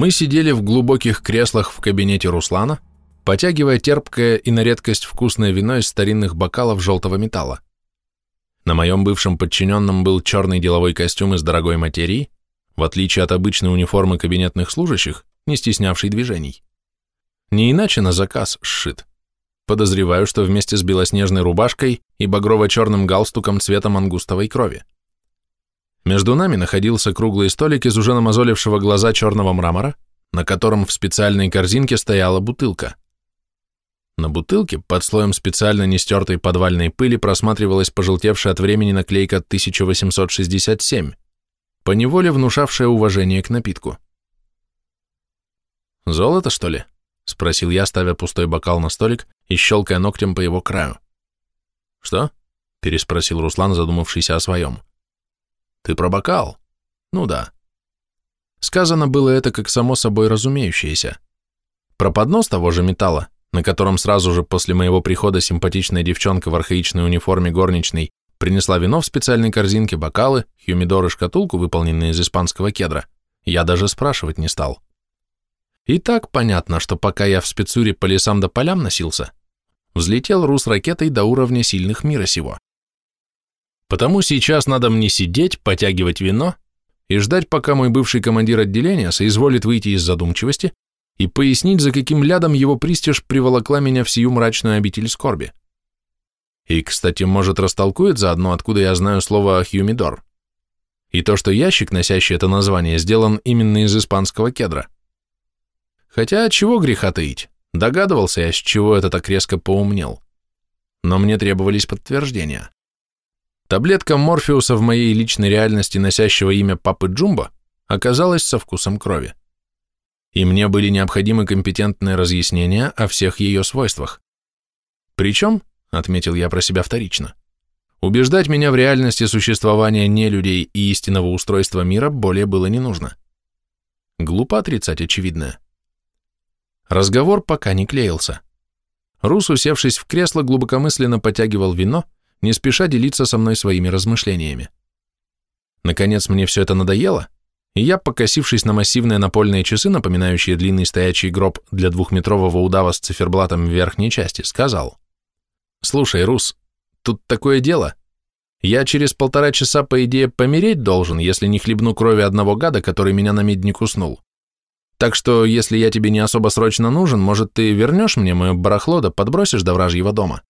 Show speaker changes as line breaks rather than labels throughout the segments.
Мы сидели в глубоких креслах в кабинете Руслана, потягивая терпкое и на редкость вкусное вино из старинных бокалов желтого металла. На моем бывшем подчиненном был черный деловой костюм из дорогой материи, в отличие от обычной униформы кабинетных служащих, не стеснявший движений. Не иначе на заказ сшит. Подозреваю, что вместе с белоснежной рубашкой и багрово-черным галстуком цвета мангустовой крови. Между нами находился круглый столик из уже намазолившего глаза черного мрамора, на котором в специальной корзинке стояла бутылка. На бутылке, под слоем специально нестертой подвальной пыли, просматривалась пожелтевшая от времени наклейка 1867, поневоле внушавшая уважение к напитку. «Золото, что ли?» — спросил я, ставя пустой бокал на столик и щелкая ногтем по его краю. «Что?» — переспросил Руслан, задумавшийся о своем. Ты про бокал? Ну да. Сказано было это как само собой разумеющееся. Про поднос того же металла, на котором сразу же после моего прихода симпатичная девчонка в архаичной униформе горничной принесла вино в специальной корзинке, бокалы, хюмидор и шкатулку, выполненные из испанского кедра, я даже спрашивать не стал. И так понятно, что пока я в спецуре по лесам да полям носился, взлетел рус ракетой до уровня сильных мира сего. Потому сейчас надо мне сидеть, потягивать вино и ждать, пока мой бывший командир отделения соизволит выйти из задумчивости и пояснить, за каким лядом его пристиж приволокла меня в сию мрачную обитель скорби. И, кстати, может, растолкует заодно, откуда я знаю слово «хьюмидор». И то, что ящик, носящий это название, сделан именно из испанского кедра. Хотя, чего греха таить, догадывался я, с чего это так резко поумнел. Но мне требовались подтверждения. Таблетка Морфеуса в моей личной реальности, носящего имя Папы Джумбо, оказалась со вкусом крови. И мне были необходимы компетентные разъяснения о всех ее свойствах. Причем, отметил я про себя вторично, убеждать меня в реальности существования нелюдей и истинного устройства мира более было не нужно. Глупо отрицать очевидное. Разговор пока не клеился. Рус, усевшись в кресло, глубокомысленно потягивал вино, не спеша делиться со мной своими размышлениями. Наконец мне все это надоело, и я, покосившись на массивные напольные часы, напоминающие длинный стоячий гроб для двухметрового удава с циферблатом в верхней части, сказал, «Слушай, Рус, тут такое дело. Я через полтора часа, по идее, помереть должен, если не хлебну крови одного гада, который меня на медник уснул. Так что, если я тебе не особо срочно нужен, может, ты вернешь мне мое барахло да подбросишь до вражьего дома?»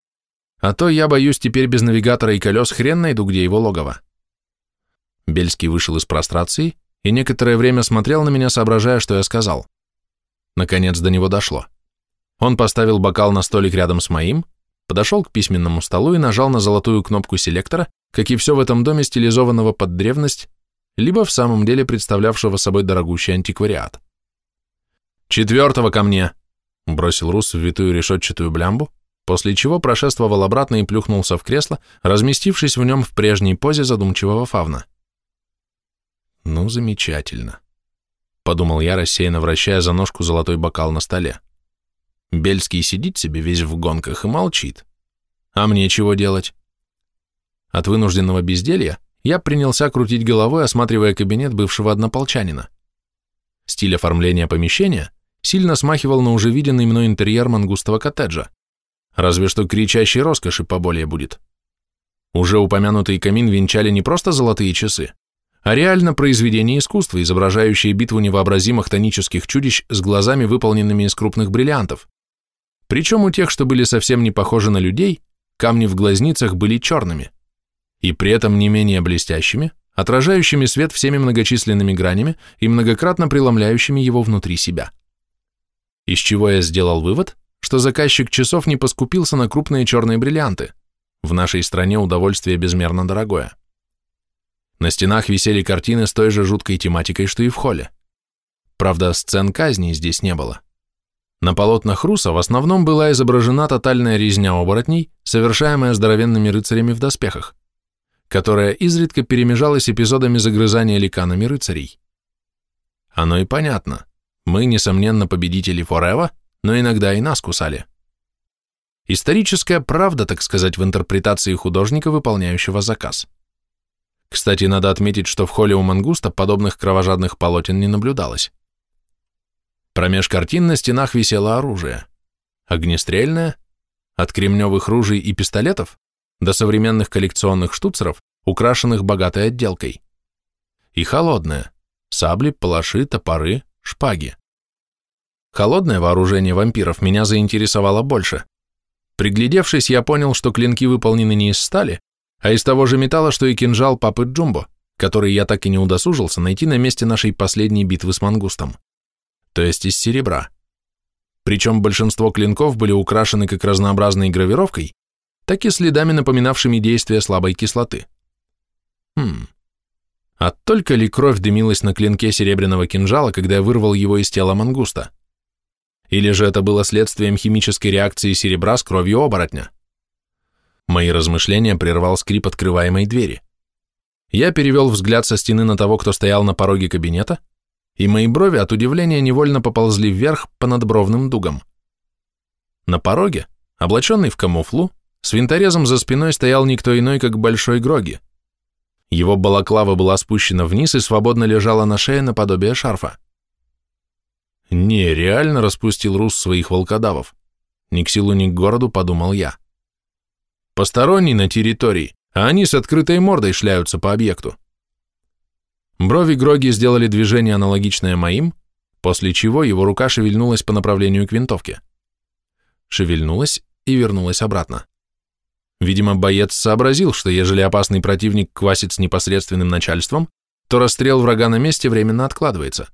А то я боюсь, теперь без навигатора и колес хрен найду, где его логово. Бельский вышел из прострации и некоторое время смотрел на меня, соображая, что я сказал. Наконец до него дошло. Он поставил бокал на столик рядом с моим, подошел к письменному столу и нажал на золотую кнопку селектора, как и все в этом доме стилизованного под древность, либо в самом деле представлявшего собой дорогущий антиквариат. «Четвертого ко мне!» — бросил Рус в витую решетчатую блямбу, после чего прошествовал обратно и плюхнулся в кресло, разместившись в нем в прежней позе задумчивого фавна. «Ну, замечательно», — подумал я, рассеянно вращая за ножку золотой бокал на столе. Бельский сидит себе весь в гонках и молчит. А мне чего делать? От вынужденного безделья я принялся крутить головой, осматривая кабинет бывшего однополчанина. Стиль оформления помещения сильно смахивал на уже виденный мной интерьер мангустого коттеджа. Разве что кричащей роскоши поболее будет. Уже упомянутый камин венчали не просто золотые часы, а реально произведение искусства, изображающее битву невообразимых тонических чудищ с глазами, выполненными из крупных бриллиантов. Причем у тех, что были совсем не похожи на людей, камни в глазницах были черными, и при этом не менее блестящими, отражающими свет всеми многочисленными гранями и многократно преломляющими его внутри себя. Из чего я сделал вывод, что заказчик часов не поскупился на крупные черные бриллианты. В нашей стране удовольствие безмерно дорогое. На стенах висели картины с той же жуткой тематикой, что и в холле. Правда, сцен казни здесь не было. На полотнах Руса в основном была изображена тотальная резня оборотней, совершаемая здоровенными рыцарями в доспехах, которая изредка перемежалась эпизодами загрызания ликанами рыцарей. Оно и понятно. Мы, несомненно, победители Форева, но иногда и нас кусали. Историческая правда, так сказать, в интерпретации художника, выполняющего заказ. Кстати, надо отметить, что в холле у Мангуста подобных кровожадных полотен не наблюдалось. Промеж картин на стенах висело оружие. Огнестрельное, от кремневых ружей и пистолетов до современных коллекционных штуцеров, украшенных богатой отделкой. И холодное, сабли, палаши, топоры, шпаги. Холодное вооружение вампиров меня заинтересовало больше. Приглядевшись, я понял, что клинки выполнены не из стали, а из того же металла, что и кинжал папы Джумбо, который я так и не удосужился найти на месте нашей последней битвы с мангустом. То есть из серебра. Причем большинство клинков были украшены как разнообразной гравировкой, так и следами, напоминавшими действие слабой кислоты. Хм. А только ли кровь дымилась на клинке серебряного кинжала, когда я вырвал его из тела мангуста? Или же это было следствием химической реакции серебра с кровью оборотня? Мои размышления прервал скрип открываемой двери. Я перевел взгляд со стены на того, кто стоял на пороге кабинета, и мои брови от удивления невольно поползли вверх по надбровным дугам. На пороге, облаченный в камуфлу, с винторезом за спиной стоял никто иной, как Большой Гроги. Его балаклава была спущена вниз и свободно лежала на шее наподобие шарфа. Не, реально распустил Рус своих волкодавов. Ни к силу, ни к городу, подумал я. Посторонний на территории, а они с открытой мордой шляются по объекту. Брови Гроги сделали движение, аналогичное моим, после чего его рука шевельнулась по направлению к винтовке. Шевельнулась и вернулась обратно. Видимо, боец сообразил, что ежели опасный противник квасит с непосредственным начальством, то расстрел врага на месте временно откладывается.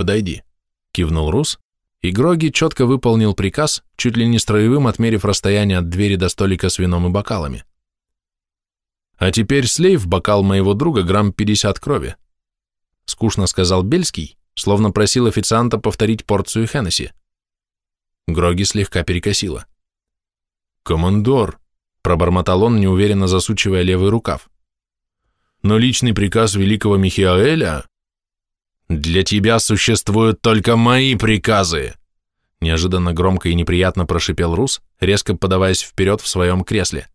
«Подойди», — кивнул Рус, и Гроги четко выполнил приказ, чуть ли не строевым отмерив расстояние от двери до столика с вином и бокалами. «А теперь слей в бокал моего друга грамм 50 крови», — скучно сказал Бельский, словно просил официанта повторить порцию Хеннесси. Гроги слегка перекосило. «Командор», — пробормотал он, неуверенно засучивая левый рукав. «Но личный приказ великого Михаэля...» «Для тебя существуют только мои приказы!» Неожиданно громко и неприятно прошипел Рус, резко подаваясь вперед в своем кресле.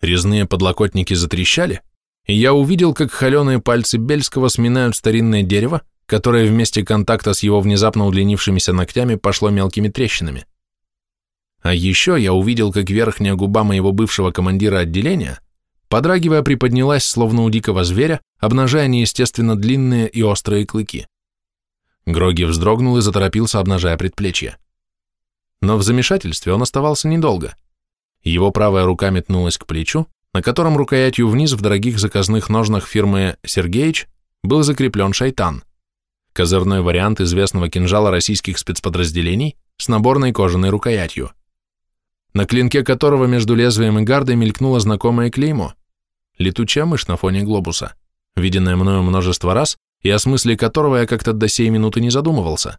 Резные подлокотники затрещали, и я увидел, как холеные пальцы Бельского сминают старинное дерево, которое вместе контакта с его внезапно удлинившимися ногтями пошло мелкими трещинами. А еще я увидел, как верхняя губа моего бывшего командира отделения подрагивая, приподнялась, словно у дикого зверя, обнажая неестественно длинные и острые клыки. Гроги вздрогнул и заторопился, обнажая предплечье. Но в замешательстве он оставался недолго. Его правая рука метнулась к плечу, на котором рукоятью вниз в дорогих заказных ножнах фирмы «Сергеич» был закреплен шайтан, козырной вариант известного кинжала российских спецподразделений с наборной кожаной рукоятью, на клинке которого между лезвием и гардой мелькнуло знакомое клеймо летучая мышь на фоне глобуса, виденная мною множество раз и о смысле которого я как-то до сей минуты не задумывался.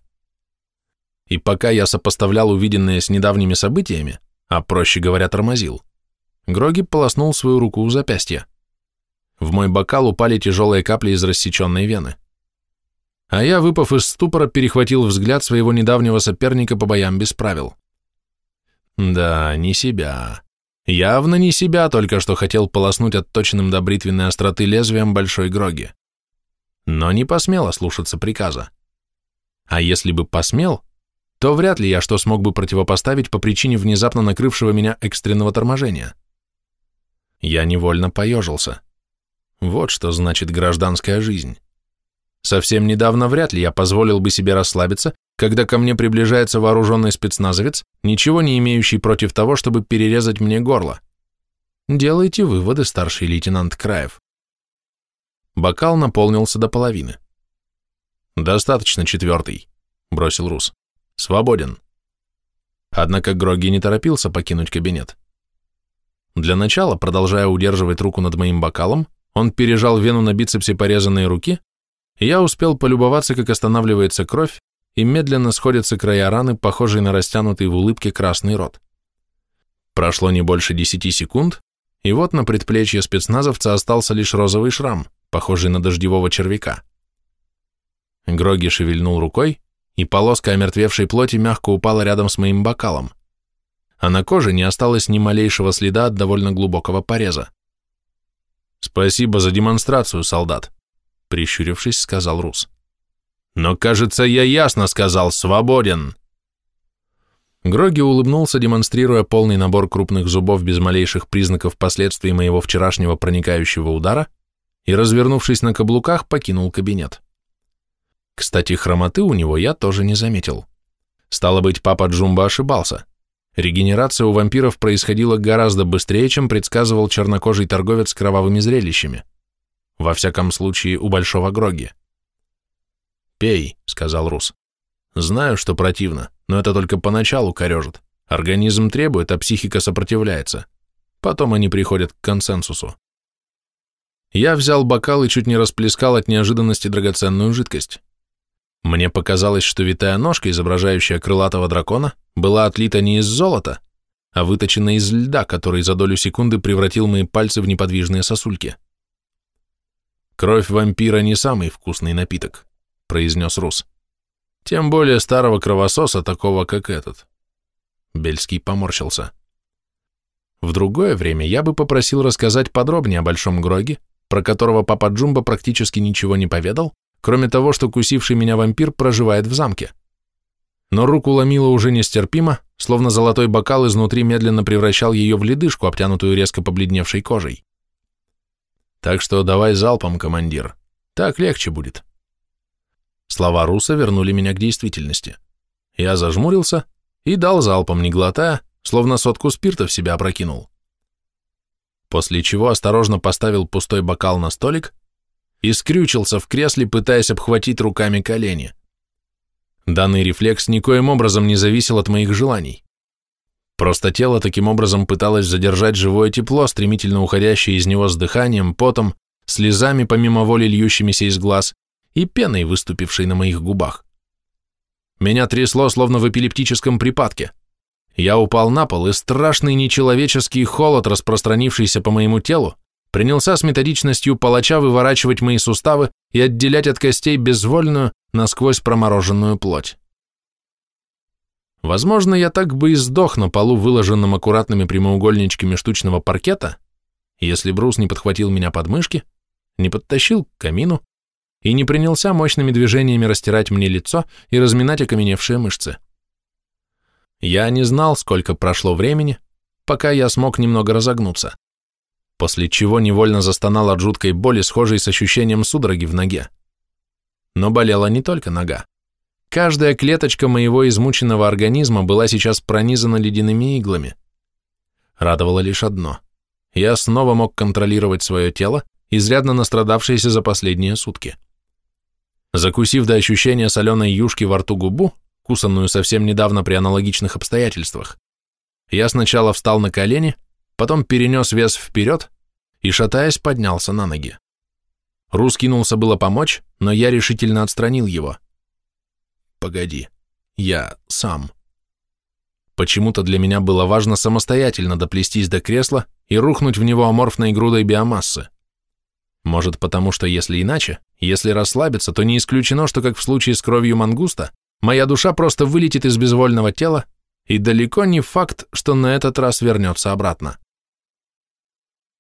И пока я сопоставлял увиденное с недавними событиями, а проще говоря, тормозил, Гроги полоснул свою руку у запястья. В мой бокал упали тяжелые капли из рассеченной вены. А я, выпав из ступора, перехватил взгляд своего недавнего соперника по боям без правил. Да, не себя. Явно не себя только что хотел полоснуть отточенным до бритвенной остроты лезвием большой гроги. Но не посмел ослушаться приказа. А если бы посмел, то вряд ли я что смог бы противопоставить по причине внезапно накрывшего меня экстренного торможения. Я невольно поежился. Вот что значит гражданская жизнь. Совсем недавно вряд ли я позволил бы себе расслабиться когда ко мне приближается вооруженный спецназовец, ничего не имеющий против того, чтобы перерезать мне горло. Делайте выводы, старший лейтенант Краев. Бокал наполнился до половины. «Достаточно четвертый», — бросил Рус. «Свободен». Однако Гроги не торопился покинуть кабинет. Для начала, продолжая удерживать руку над моим бокалом, он пережал вену на бицепсе порезанной руки, я успел полюбоваться, как останавливается кровь, и медленно сходятся края раны, похожие на растянутый в улыбке красный рот. Прошло не больше десяти секунд, и вот на предплечье спецназовца остался лишь розовый шрам, похожий на дождевого червяка. Гроги шевельнул рукой, и полоска омертвевшей плоти мягко упала рядом с моим бокалом, а на коже не осталось ни малейшего следа от довольно глубокого пореза. «Спасибо за демонстрацию, солдат», — прищурившись, сказал Рус. Но, кажется, я ясно сказал «свободен». Гроги улыбнулся, демонстрируя полный набор крупных зубов без малейших признаков последствий моего вчерашнего проникающего удара, и, развернувшись на каблуках, покинул кабинет. Кстати, хромоты у него я тоже не заметил. Стало быть, папа Джумба ошибался. Регенерация у вампиров происходила гораздо быстрее, чем предсказывал чернокожий торговец с кровавыми зрелищами. Во всяком случае, у Большого Гроги. «Пей», — сказал Рус. «Знаю, что противно, но это только поначалу корежит. Организм требует, а психика сопротивляется. Потом они приходят к консенсусу». Я взял бокал и чуть не расплескал от неожиданности драгоценную жидкость. Мне показалось, что витая ножка, изображающая крылатого дракона, была отлита не из золота, а выточена из льда, который за долю секунды превратил мои пальцы в неподвижные сосульки. «Кровь вампира не самый вкусный напиток», — произнес Рус. «Тем более старого кровососа, такого как этот». Бельский поморщился. В другое время я бы попросил рассказать подробнее о Большом Гроге, про которого папа Джумба практически ничего не поведал, кроме того, что кусивший меня вампир проживает в замке. Но руку ломило уже нестерпимо, словно золотой бокал изнутри медленно превращал ее в ледышку, обтянутую резко побледневшей кожей. Так что давай залпом, командир. Так легче будет. Слова Руса вернули меня к действительности. Я зажмурился и дал залпом, не глотая, словно сотку спирта в себя опрокинул. После чего осторожно поставил пустой бокал на столик и скрючился в кресле, пытаясь обхватить руками колени. Данный рефлекс никоим образом не зависел от моих желаний. Просто тело таким образом пыталось задержать живое тепло, стремительно уходящее из него с дыханием, потом, слезами помимо воли льющимися из глаз и пеной, выступившей на моих губах. Меня трясло, словно в эпилептическом припадке. Я упал на пол, и страшный нечеловеческий холод, распространившийся по моему телу, принялся с методичностью палача выворачивать мои суставы и отделять от костей безвольную, насквозь промороженную плоть. Возможно, я так бы и сдох на полу, выложенном аккуратными прямоугольничками штучного паркета, если Брус не подхватил меня под мышки, не подтащил к камину и не принялся мощными движениями растирать мне лицо и разминать окаменевшие мышцы. Я не знал, сколько прошло времени, пока я смог немного разогнуться после чего невольно застонал от жуткой боли, схожей с ощущением судороги в ноге. Но болела не только нога. Каждая клеточка моего измученного организма была сейчас пронизана ледяными иглами. Радовало лишь одно. Я снова мог контролировать свое тело, изрядно настрадавшееся за последние сутки. Закусив до ощущения соленой юшки во рту губу, кусанную совсем недавно при аналогичных обстоятельствах, я сначала встал на колени, потом перенес вес вперед и, шатаясь, поднялся на ноги. Рус кинулся было помочь, но я решительно отстранил его. «Погоди, я сам». Почему-то для меня было важно самостоятельно доплестись до кресла и рухнуть в него аморфной грудой биомассы. Может, потому что если иначе, если расслабиться, то не исключено, что, как в случае с кровью мангуста, моя душа просто вылетит из безвольного тела, и далеко не факт, что на этот раз вернется обратно.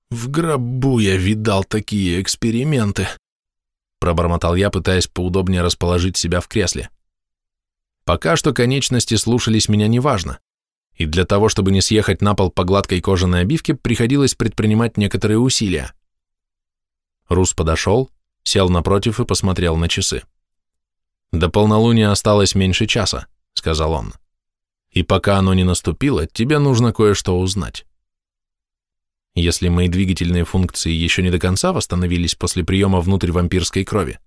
В гробу я видал такие эксперименты, пробормотал я, пытаясь поудобнее расположить себя в кресле. Пока что конечности слушались меня неважно, и для того, чтобы не съехать на пол по гладкой кожаной обивке, приходилось предпринимать некоторые усилия. Рус подошел, сел напротив и посмотрел на часы. «До полнолуния осталось меньше часа», — сказал он. «И пока оно не наступило, тебе нужно кое-что узнать». Если мои двигательные функции еще не до конца восстановились после приема внутрь вампирской крови,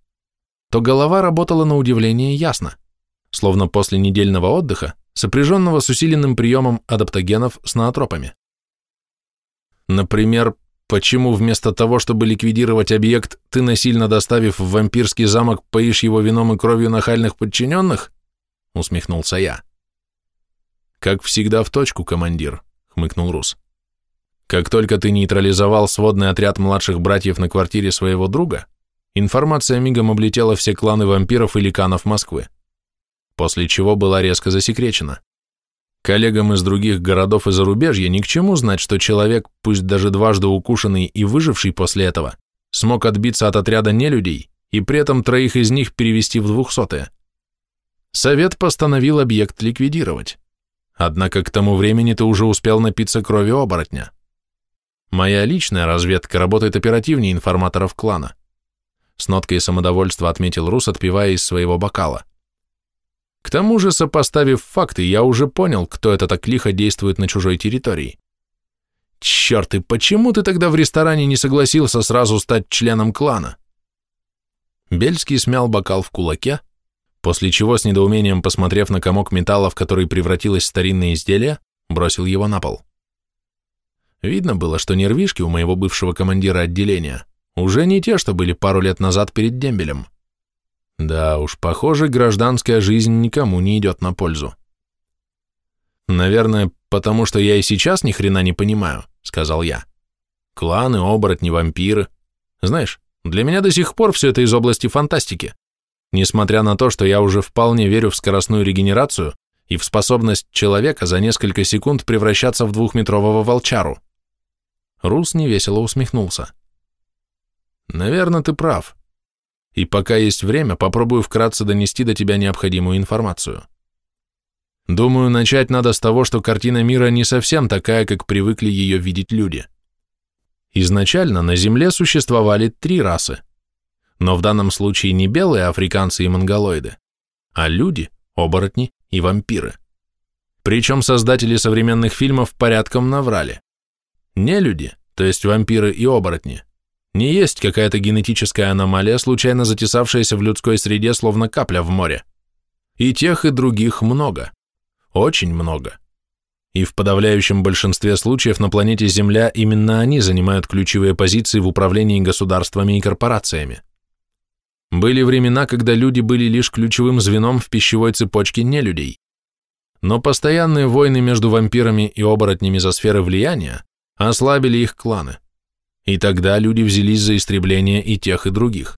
то голова работала на удивление ясно, словно после недельного отдыха, сопряженного с усиленным приемом адаптогенов с наотропами. Например, почему вместо того, чтобы ликвидировать объект, ты насильно доставив в вампирский замок, поишь его вином и кровью нахальных подчиненных? Усмехнулся я. Как всегда в точку, командир, хмыкнул Рус. Как только ты нейтрализовал сводный отряд младших братьев на квартире своего друга, информация мигом облетела все кланы вампиров и ликанов Москвы, после чего была резко засекречена. Коллегам из других городов и зарубежья ни к чему знать, что человек, пусть даже дважды укушенный и выживший после этого, смог отбиться от отряда нелюдей и при этом троих из них перевести в двухсотые. Совет постановил объект ликвидировать. Однако к тому времени ты уже успел напиться крови оборотня. Моя личная разведка работает оперативнее информаторов клана. С ноткой самодовольства отметил Рус, отпивая из своего бокала. К тому же, сопоставив факты, я уже понял, кто это так лихо действует на чужой территории. Черт, и почему ты тогда в ресторане не согласился сразу стать членом клана? Бельский смял бокал в кулаке, после чего, с недоумением посмотрев на комок металла, в который превратилось старинное изделие, бросил его на пол. Видно было, что нервишки у моего бывшего командира отделения уже не те, что были пару лет назад перед дембелем. Да уж, похоже, гражданская жизнь никому не идет на пользу. Наверное, потому что я и сейчас ни хрена не понимаю, сказал я. Кланы, оборотни, вампиры. Знаешь, для меня до сих пор все это из области фантастики. Несмотря на то, что я уже вполне верю в скоростную регенерацию и в способность человека за несколько секунд превращаться в двухметрового волчару. Рус невесело усмехнулся. Наверное, ты прав. И пока есть время, попробую вкратце донести до тебя необходимую информацию. Думаю, начать надо с того, что картина мира не совсем такая, как привыкли ее видеть люди. Изначально на Земле существовали три расы, но в данном случае не белые африканцы и монголоиды, а люди, оборотни и вампиры. Причем создатели современных фильмов порядком наврали. Не люди, то есть вампиры и оборотни, не есть какая-то генетическая аномалия, случайно затесавшаяся в людской среде, словно капля в море. И тех, и других много. Очень много и в подавляющем большинстве случаев на планете Земля именно они занимают ключевые позиции в управлении государствами и корпорациями. Были времена, когда люди были лишь ключевым звеном в пищевой цепочке нелюдей. Но постоянные войны между вампирами и оборотнями за сферы влияния ослабили их кланы. И тогда люди взялись за истребление и тех, и других.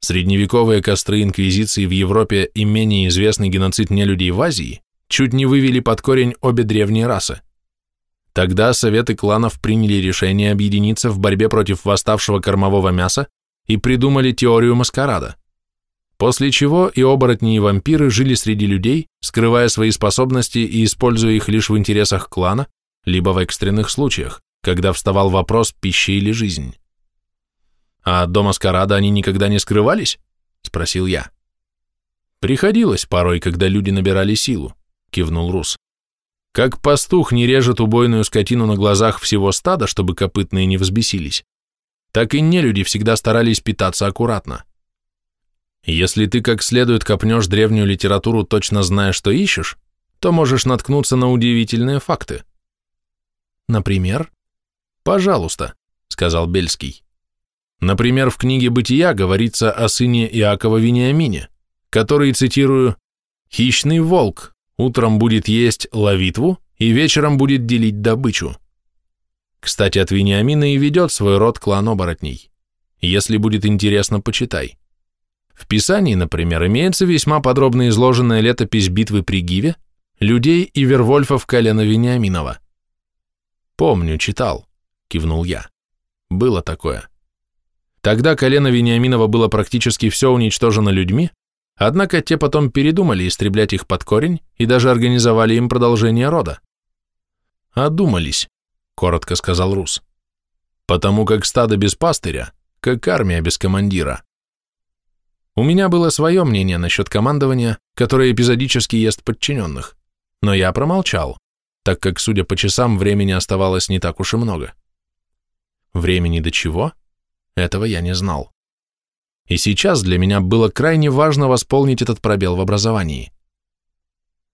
Средневековые костры инквизиции в Европе и менее известный геноцид нелюдей в Азии чуть не вывели под корень обе древние расы. Тогда советы кланов приняли решение объединиться в борьбе против восставшего кормового мяса и придумали теорию маскарада. После чего и оборотни, и вампиры жили среди людей, скрывая свои способности и используя их лишь в интересах клана, либо в экстренных случаях, когда вставал вопрос пищи или жизнь. «А до маскарада они никогда не скрывались?» – спросил я. Приходилось порой, когда люди набирали силу кивнул Рус. Как пастух не режет убойную скотину на глазах всего стада, чтобы копытные не взбесились, так и нелюди всегда старались питаться аккуратно. Если ты как следует копнешь древнюю литературу, точно зная, что ищешь, то можешь наткнуться на удивительные факты. Например? Пожалуйста, сказал Бельский. Например, в книге «Бытия» говорится о сыне Иакова Вениамине, который, цитирую, «хищный волк, Утром будет есть ловитву и вечером будет делить добычу. Кстати, от Вениамина и ведет свой род клан оборотней. Если будет интересно, почитай. В Писании, например, имеется весьма подробно изложенная летопись битвы при Гиве, людей и вервольфов колена Вениаминова. «Помню, читал», — кивнул я. «Было такое». Тогда колено Вениаминова было практически все уничтожено людьми, Однако те потом передумали истреблять их под корень и даже организовали им продолжение рода. «Одумались», — коротко сказал Рус. «Потому как стадо без пастыря, как армия без командира». У меня было свое мнение насчет командования, которое эпизодически ест подчиненных, но я промолчал, так как, судя по часам, времени оставалось не так уж и много. Времени до чего? Этого я не знал. И сейчас для меня было крайне важно восполнить этот пробел в образовании.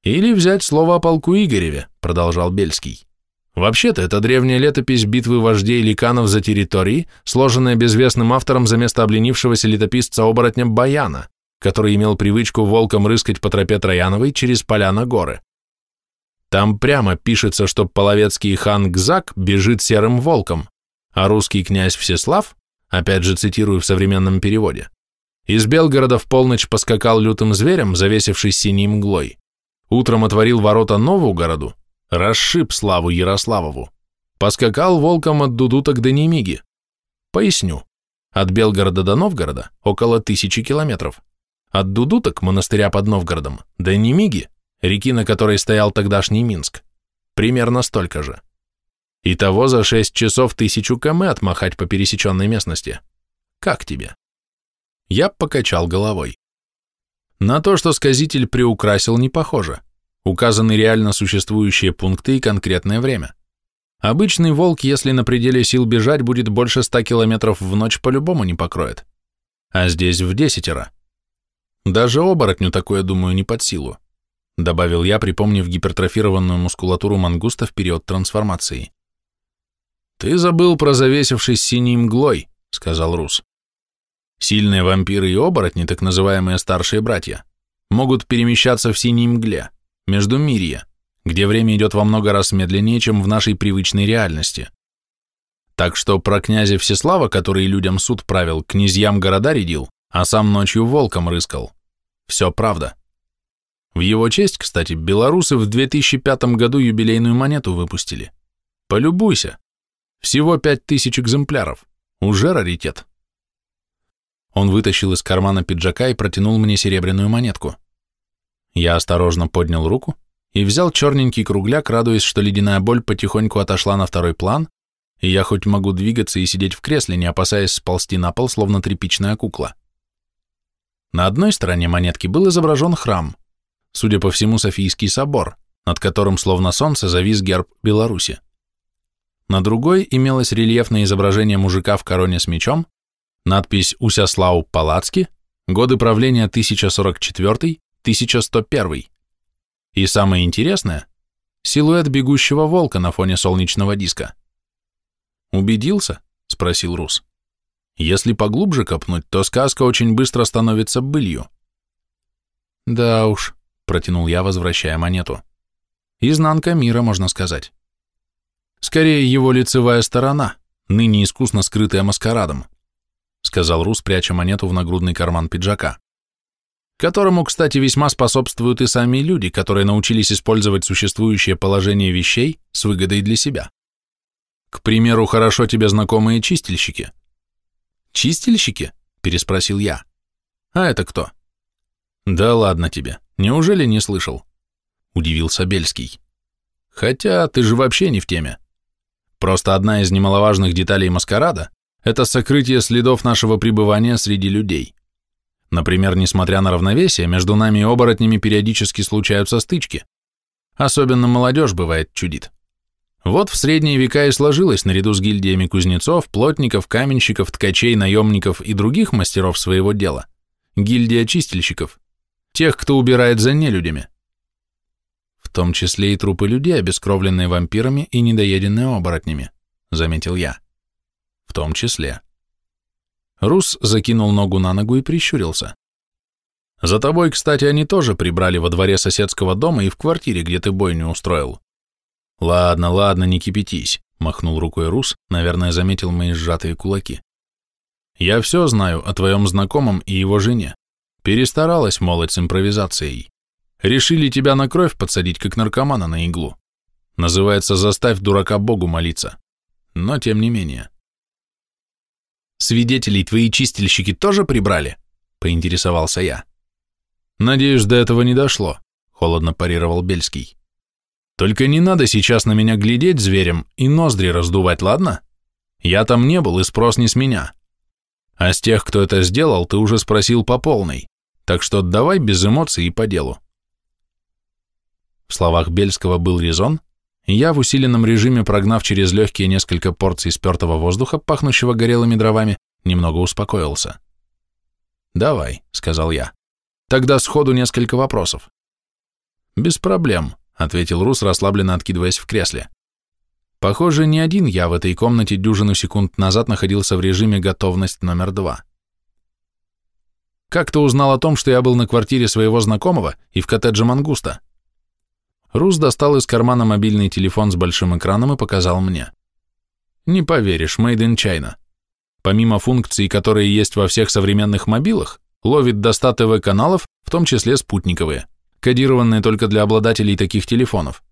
«Или взять слово о полку Игореве», — продолжал Бельский. «Вообще-то это древняя летопись битвы вождей ликанов за территории, сложенная безвестным автором за место обленившегося летописца-оборотня Баяна, который имел привычку волком рыскать по тропе Трояновой через поля на горы. Там прямо пишется, что половецкий хан Гзак бежит серым волком, а русский князь Всеслав опять же цитирую в современном переводе, из Белгорода в полночь поскакал лютым зверем, завесившись синей мглой. Утром отворил ворота Нову-городу, расшиб славу Ярославову. Поскакал волком от Дудута к Данимиге. Поясню. От Белгорода до Новгорода около тысячи километров. От Дудуток, монастыря под Новгородом, до Немиги, реки, на которой стоял тогдашний Минск, примерно столько же. Итого за 6 часов тысячу км отмахать по пересеченной местности. Как тебе? Я покачал головой. На то, что сказитель приукрасил, не похоже. Указаны реально существующие пункты и конкретное время. Обычный волк, если на пределе сил бежать, будет больше ста километров в ночь по-любому не покроет. А здесь в десятеро. Даже оборотню такое, думаю, не под силу, добавил я, припомнив гипертрофированную мускулатуру мангуста в период трансформации. Ты забыл про завесившись синей мглой, сказал Рус. Сильные вампиры и оборотни, так называемые старшие братья, могут перемещаться в синей мгле, между мирья, где время идет во много раз медленнее, чем в нашей привычной реальности. Так что про князя Всеслава, который людям суд правил, князьям города рядил, а сам ночью волком рыскал. Все правда. В его честь, кстати, белорусы в 2005 году юбилейную монету выпустили. Полюбуйся. Всего пять тысяч экземпляров. Уже раритет. Он вытащил из кармана пиджака и протянул мне серебряную монетку. Я осторожно поднял руку и взял черненький кругляк, радуясь, что ледяная боль потихоньку отошла на второй план, и я хоть могу двигаться и сидеть в кресле, не опасаясь сползти на пол, словно тряпичная кукла. На одной стороне монетки был изображен храм, судя по всему, Софийский собор, над которым словно солнце завис герб Беларуси. На другой имелось рельефное изображение мужика в короне с мечом, надпись «Усяслау Палацки», годы правления 1044-1101. И самое интересное – силуэт бегущего волка на фоне солнечного диска. «Убедился?» – спросил Рус. Если поглубже копнуть, то сказка очень быстро становится былью. Да уж, протянул я, возвращая монету. Изнанка мира, можно сказать. Скорее его лицевая сторона, ныне искусно скрытая маскарадом, сказал Рус, пряча монету в нагрудный карман пиджака. Которому, кстати, весьма способствуют и сами люди, которые научились использовать существующее положение вещей с выгодой для себя. К примеру, хорошо тебе знакомые чистильщики – «Чистильщики?» – переспросил я. «А это кто?» «Да ладно тебе, неужели не слышал?» – удивился Бельский. «Хотя ты же вообще не в теме. Просто одна из немаловажных деталей маскарада – это сокрытие следов нашего пребывания среди людей. Например, несмотря на равновесие, между нами и оборотнями периодически случаются стычки. Особенно молодежь бывает чудит. Вот в средние века и сложилось наряду с гильдиями кузнецов, плотников, каменщиков, ткачей, наемников и других мастеров своего дела. Гильдия чистильщиков. Тех, кто убирает за нелюдями. В том числе и трупы людей, обескровленные вампирами и недоеденные оборотнями, заметил я. В том числе. Рус закинул ногу на ногу и прищурился. За тобой, кстати, они тоже прибрали во дворе соседского дома и в квартире, где ты бойню устроил. «Ладно, ладно, не кипятись», — махнул рукой Рус, наверное, заметил мои сжатые кулаки. «Я все знаю о твоем знакомом и его жене. Перестаралась, молодь, с импровизацией. Решили тебя на кровь подсадить, как наркомана на иглу. Называется «Заставь дурака Богу молиться». Но тем не менее». «Свидетелей твои чистильщики тоже прибрали?» — поинтересовался я. «Надеюсь, до этого не дошло», — холодно парировал Бельский. Только не надо сейчас на меня глядеть зверем и ноздри раздувать, ладно? Я там не был, и спрос не с меня. А с тех, кто это сделал, ты уже спросил по полной, так что давай без эмоций и по делу. В словах Бельского был резон, и я в усиленном режиме, прогнав через легкие несколько порций спертого воздуха, пахнущего горелыми дровами, немного успокоился. «Давай», — сказал я. «Тогда сходу несколько вопросов». «Без проблем», ответил Рус, расслабленно откидываясь в кресле. Похоже, не один я в этой комнате дюжину секунд назад находился в режиме готовность номер два. Как ты узнал о том, что я был на квартире своего знакомого и в коттедже Мангуста? Рус достал из кармана мобильный телефон с большим экраном и показал мне. Не поверишь, made in China. Помимо функций, которые есть во всех современных мобилах, ловит до 100 ТВ-каналов, в том числе спутниковые кодированное только для обладателей таких телефонов.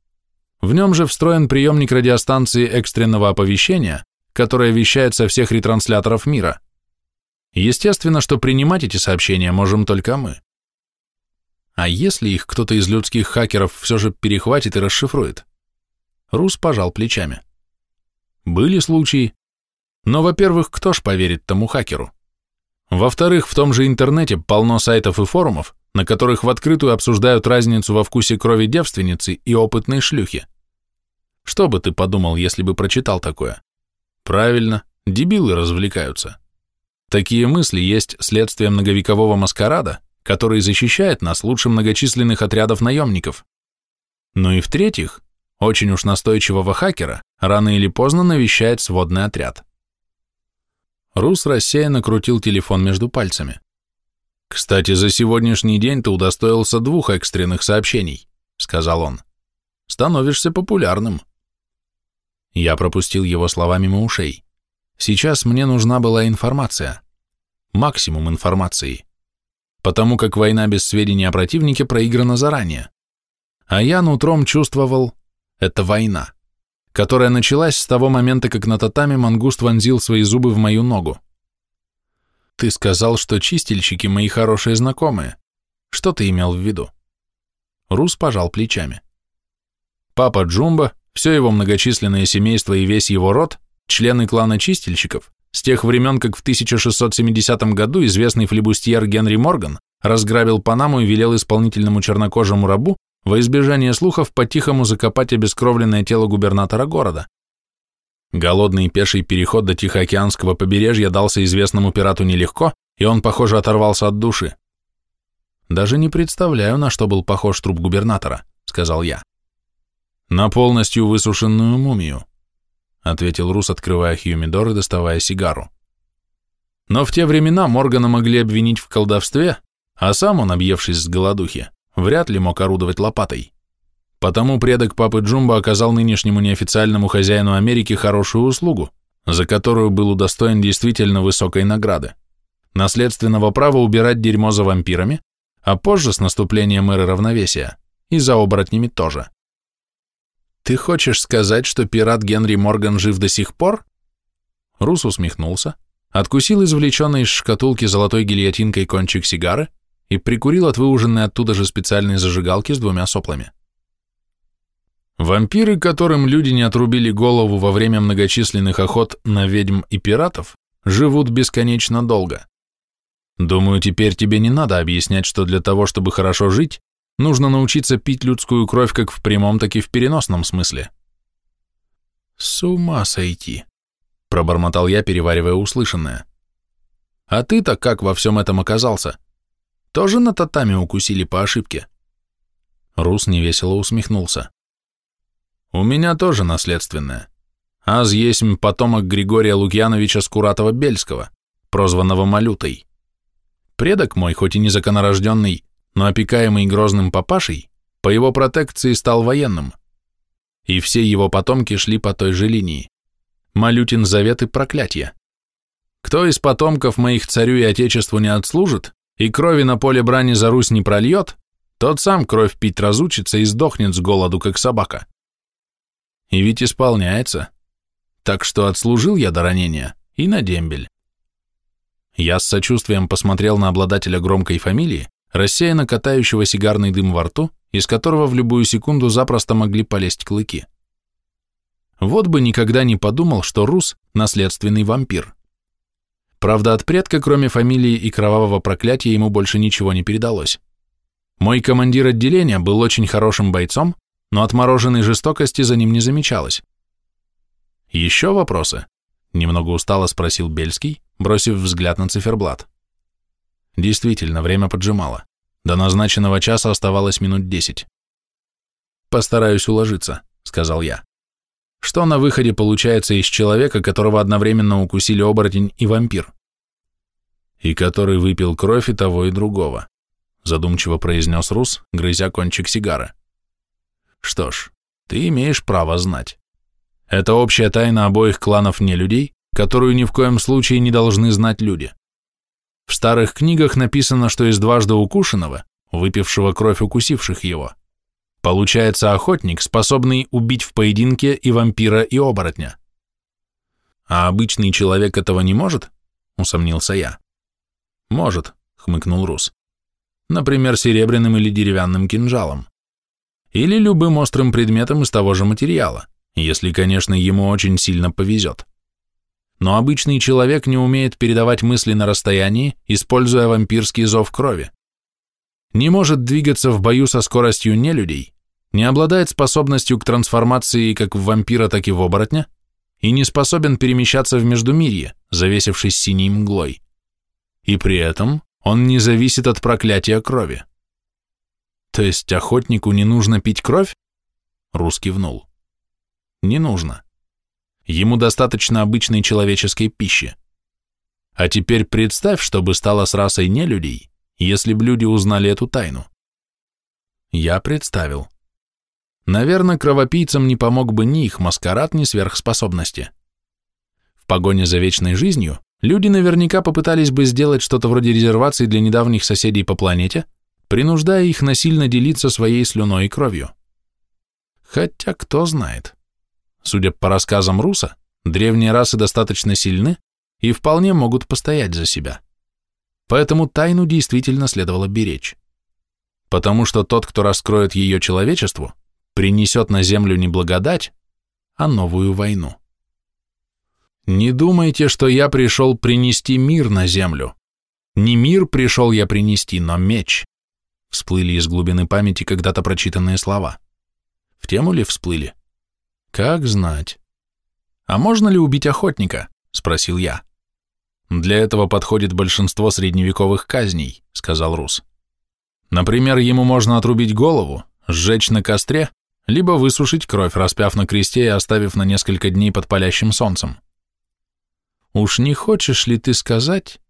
В нем же встроен приемник радиостанции экстренного оповещения, которая вещает со всех ретрансляторов мира. Естественно, что принимать эти сообщения можем только мы. А если их кто-то из людских хакеров все же перехватит и расшифрует? Рус пожал плечами. Были случаи. Но, во-первых, кто ж поверит тому хакеру? Во-вторых, в том же интернете полно сайтов и форумов, на которых в открытую обсуждают разницу во вкусе крови девственницы и опытной шлюхи. Что бы ты подумал, если бы прочитал такое? Правильно, дебилы развлекаются. Такие мысли есть следствие многовекового маскарада, который защищает нас лучше многочисленных отрядов наемников. Ну и в-третьих, очень уж настойчивого хакера рано или поздно навещает сводный отряд. Рус рассеянно крутил телефон между пальцами. «Кстати, за сегодняшний день ты удостоился двух экстренных сообщений», — сказал он. «Становишься популярным». Я пропустил его слова мимо ушей. Сейчас мне нужна была информация. Максимум информации. Потому как война без сведений о противнике проиграна заранее. А я нутром чувствовал, это война, которая началась с того момента, как на татами мангуст вонзил свои зубы в мою ногу. Ты сказал, что чистильщики мои хорошие знакомые. Что ты имел в виду? Рус пожал плечами. Папа Джумба, все его многочисленное семейство и весь его род члены клана чистильщиков, с тех времен, как в 1670 году известный флебустьер Генри Морган разграбил Панаму и велел исполнительному чернокожему рабу во избежание слухов по-тихому закопать обескровленное тело губернатора города. Голодный пеший переход до Тихоокеанского побережья дался известному пирату нелегко, и он, похоже, оторвался от души. «Даже не представляю, на что был похож труп губернатора», — сказал я. «На полностью высушенную мумию», — ответил Рус, открывая хьюмидор и доставая сигару. Но в те времена Моргана могли обвинить в колдовстве, а сам он, объевшись с голодухи, вряд ли мог орудовать лопатой. Потому предок папы Джумба оказал нынешнему неофициальному хозяину Америки хорошую услугу, за которую был удостоен действительно высокой награды. Наследственного права убирать дерьмо за вампирами, а позже, с наступлением эры равновесия, и за оборотнями тоже. «Ты хочешь сказать, что пират Генри Морган жив до сих пор?» Рус усмехнулся, откусил извлеченный из шкатулки золотой гильотинкой кончик сигары и прикурил от выуженной оттуда же специальной зажигалки с двумя соплами. Вампиры, которым люди не отрубили голову во время многочисленных охот на ведьм и пиратов, живут бесконечно долго. Думаю, теперь тебе не надо объяснять, что для того, чтобы хорошо жить, Нужно научиться пить людскую кровь как в прямом, так и в переносном смысле. С ума сойти, пробормотал я, переваривая услышанное. А ты-то как во всем этом оказался? Тоже на татами укусили по ошибке? Рус невесело усмехнулся. У меня тоже наследственное. Аз есть потомок Григория Лукьяновича Скуратова-Бельского, прозванного Малютой. Предок мой, хоть и незаконорожденный, но опекаемый грозным папашей, по его протекции стал военным. И все его потомки шли по той же линии. Малютин завет и проклятие. Кто из потомков моих царю и отечеству не отслужит, и крови на поле брани за Русь не прольет, тот сам кровь пить разучится и сдохнет с голоду, как собака. И ведь исполняется. Так что отслужил я до ранения и на дембель. Я с сочувствием посмотрел на обладателя громкой фамилии, рассеянно катающего сигарный дым во рту, из которого в любую секунду запросто могли полезть клыки. Вот бы никогда не подумал, что Рус – наследственный вампир. Правда, от предка, кроме фамилии и кровавого проклятия, ему больше ничего не передалось. Мой командир отделения был очень хорошим бойцом, но отмороженной жестокости за ним не замечалось. «Еще вопросы?» – немного устало спросил Бельский, бросив взгляд на циферблат. Действительно, время поджимало. До назначенного часа оставалось минут десять. «Постараюсь уложиться», — сказал я. «Что на выходе получается из человека, которого одновременно укусили оборотень и вампир?» «И который выпил кровь и того, и другого», — задумчиво произнес Рус, грызя кончик сигары. «Что ж, ты имеешь право знать. Это общая тайна обоих кланов нелюдей, которую ни в коем случае не должны знать люди. В старых книгах написано, что из дважды укушенного, выпившего кровь укусивших его, получается охотник, способный убить в поединке и вампира, и оборотня. А обычный человек этого не может? Усомнился я. Может, хмыкнул Рус. Например, серебряным или деревянным кинжалом. Или любым острым предметом из того же материала, если, конечно, ему очень сильно повезет. Но обычный человек не умеет передавать мысли на расстоянии, используя вампирский зов крови. Не может двигаться в бою со скоростью нелюдей, не обладает способностью к трансформации как в вампира, так и в оборотня, и не способен перемещаться в Междумирье, завесившись синей мглой. И при этом он не зависит от проклятия крови. То есть охотнику не нужно пить кровь? Рус кивнул. Не нужно. Ему достаточно обычной человеческой пищи. А теперь представь, что бы стало с расой нелюдей, если б люди узнали эту тайну. Я представил. Наверное, кровопийцам не помог бы ни их маскарад, ни сверхспособности. В погоне за вечной жизнью люди наверняка попытались бы сделать что-то вроде резервации для недавних соседей по планете, принуждая их насильно делиться своей слюной и кровью. Хотя кто знает. Судя по рассказам Руса, древние расы достаточно сильны и вполне могут постоять за себя. Поэтому тайну действительно следовало беречь. Потому что тот, кто раскроет ее человечеству, принесет на землю не благодать, а новую войну. Не думайте, что я пришел принести мир на землю. Не мир пришел я принести, но меч. Всплыли из глубины памяти когда-то прочитанные слова. В тему ли всплыли? Как знать. А можно ли убить охотника? Спросил я. Для этого подходит большинство средневековых казней, сказал Рус. Например, ему можно отрубить голову, сжечь на костре либо высушить кровь, распяв на кресте и оставив на несколько дней под палящим солнцем. «Уж не хочешь ли ты сказать?»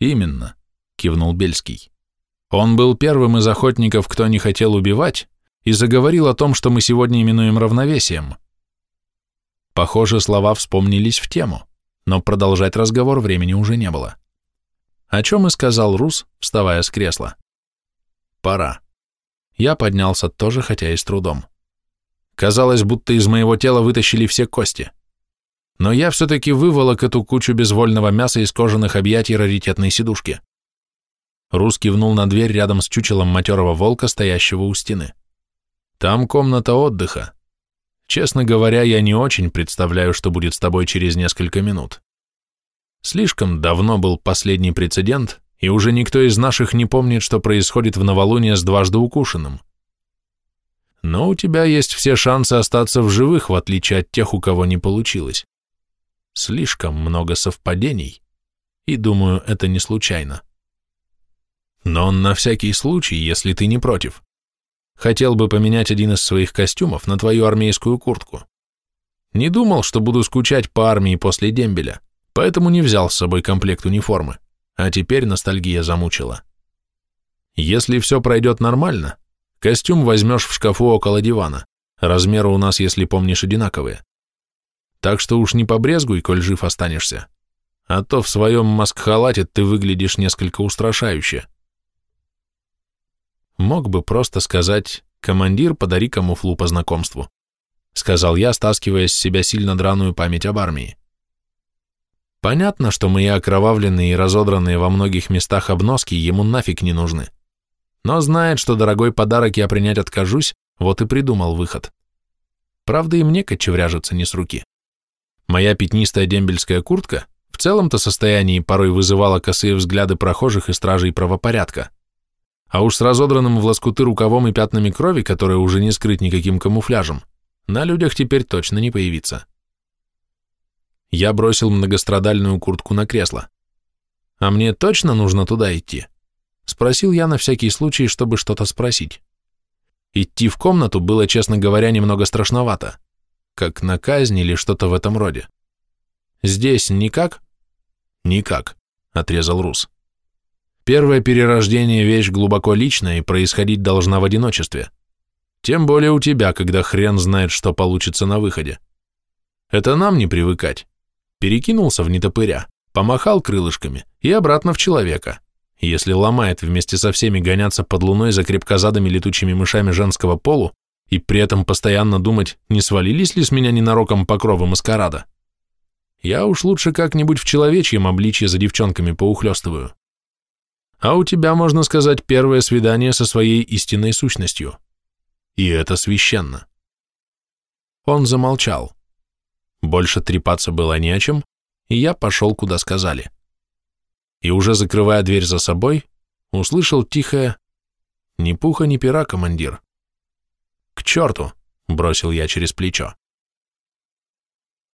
«Именно», — кивнул Бельский. «Он был первым из охотников, кто не хотел убивать, и заговорил о том, что мы сегодня именуем равновесием. Похоже, слова вспомнились в тему, но продолжать разговор времени уже не было. О чем и сказал Рус, вставая с кресла. «Пора». Я поднялся тоже, хотя и с трудом. Казалось, будто из моего тела вытащили все кости. Но я все-таки выволок эту кучу безвольного мяса из кожаных объятий раритетной сидушки. Рус кивнул на дверь рядом с чучелом матерого волка, стоящего у стены. Там комната отдыха. Честно говоря, я не очень представляю, что будет с тобой через несколько минут. Слишком давно был последний прецедент, и уже никто из наших не помнит, что происходит в новолуние с дважды укушенным. Но у тебя есть все шансы остаться в живых, в отличие от тех, у кого не получилось. Слишком много совпадений, и думаю, это не случайно. Но на всякий случай, если ты не против, хотел бы поменять один из своих костюмов на твою армейскую куртку. Не думал, что буду скучать по армии после дембеля, поэтому не взял с собой комплект униформы а теперь ностальгия замучила. Если все пройдет нормально, костюм возьмешь в шкафу около дивана, размеры у нас, если помнишь, одинаковые. Так что уж не побрезгуй, коль жив останешься, а то в своем маск-халате ты выглядишь несколько устрашающе. Мог бы просто сказать «командир, подари камуфлу по знакомству», сказал я, стаскивая с себя сильно драную память об армии. Понятно, что мои окровавленные и разодранные во многих местах обноски ему нафиг не нужны. Но знает, что дорогой подарок я принять откажусь, вот и придумал выход. Правда, и мне кочевряжется не с руки. Моя пятнистая дембельская куртка в целом-то состоянии порой вызывала косые взгляды прохожих и стражей правопорядка. А уж с разодранным в лоскуты рукавом и пятнами крови, которые уже не скрыть никаким камуфляжем, на людях теперь точно не появится. Я бросил многострадальную куртку на кресло. «А мне точно нужно туда идти?» Спросил я на всякий случай, чтобы что-то спросить. Идти в комнату было, честно говоря, немного страшновато. Как на казнь или что-то в этом роде. «Здесь никак?» «Никак», — отрезал Рус. «Первое перерождение — вещь глубоко личная и происходить должна в одиночестве. Тем более у тебя, когда хрен знает, что получится на выходе. Это нам не привыкать перекинулся в нетопыря, помахал крылышками и обратно в человека. Если ломает вместе со всеми гоняться под луной за крепкозадыми летучими мышами женского полу и при этом постоянно думать, не свалились ли с меня ненароком покровы маскарада, я уж лучше как-нибудь в человечьем обличье за девчонками поухлёстываю. А у тебя, можно сказать, первое свидание со своей истинной сущностью. И это священно. Он замолчал. Больше трепаться было не о чем, и я пошел, куда сказали. И уже закрывая дверь за собой, услышал тихое «Ни пуха, ни пера, командир». «К черту!» — бросил я через плечо.